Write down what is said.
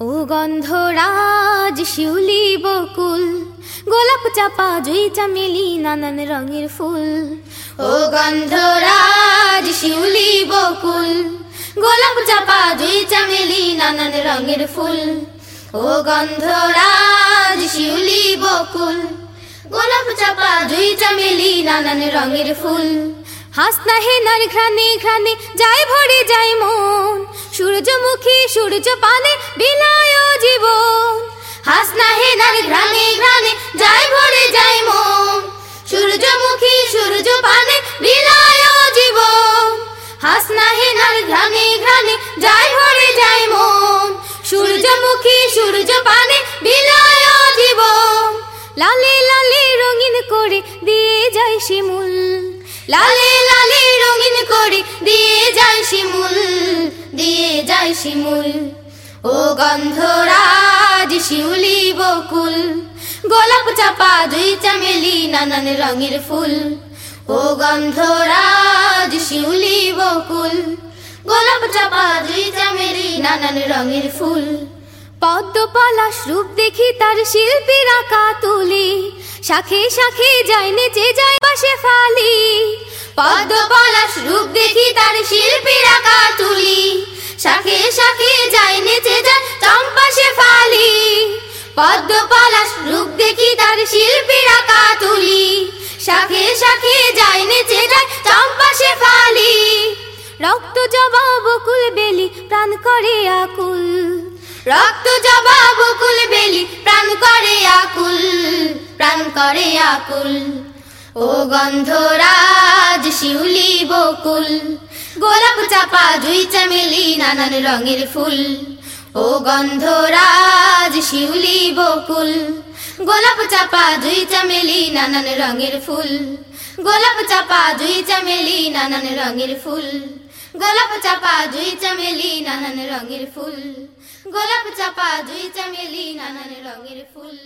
ও গন্ধরাজ শিউলি বকুল, গোলাপ চাপা জুই চামেলি নানান রঙের ফুল। ও গন্ধরাজ শিউলি বকুল, গোলাপ চাপা জুই চামেলি নানান রঙের ফুল। ও গন্ধরাজ শিউলি বকুল, গোলাপ চাপা জুই চামেলি নানান রঙের ফুল। হাসনা হে হেনার ঘ্রাণে ঘ্রাণে যায় ভরে যায় মন সূর্য পানে বিলায় জীবন। হাসনা হেনার ঘ্রাণে ঘ্রাণে যায় ভরে যায় মন। সূর্যমুখী সূর্য পানে বিলায় জীবন। হাসনা হেনার ঘ্রাণে ঘ্রাণে যায় ভরে যায় মন। সূর্যমুখী সূর্য পানে বিলায় জীবন। লালে লালে রঙিন করে দিয়ে যায় শিমুল। লালে লালে রঙিন করে যায় শিমুল। ও গন্ধরাজ শিউলি বকুল। গোলাপ চাপা দুই চামেলি নানান রঙের ফুল। ও গন্ধরাজ শিউলি বকুল। গোলাপ চাপা দুই চামেলি নানান রঙের ফুল। পদ্ম রূপ দেখি তার শিল্পীর আঁকা তুলি শাখে শাখে যায়, নেচে যায় পাশে ফালি। পদ্ম রূপ দেখি তার শিল্পীর আঁকা তুলি শাখে শাখে যায় নেচে যায় চম্পা সে ফালি। পদ্ম পলাশ রূপ দেখি তার শিল্পীর আঁকা তুলি শাখে শাখে যায় নেচে যায় চম্পা সে ফালি। রক্ত জবা বকুল বেলি, প্রাণ করে আকুল। রক্ত জবা বকুল বেলি, প্রাণ করে আকুল। প্রাণ করে আকুল। ও গন্ধরাজ শিউলি বকুল। গোলাপ চাপা জুই চামেলি, নানান রঙের ফুল। ও গন্ধরাজ শিউলি বকুল। গোলাপ চাপা জুই চামেলি, নানান রঙের ফুল। গোলাপ চাপা জুই চামেলি, নানান রঙের ফুল। গোলাপ চাপা জুই চামেলি, নানান রঙের ফুল। গোলাপ চাপা জুই চামেলি, নানান রঙের ফুল।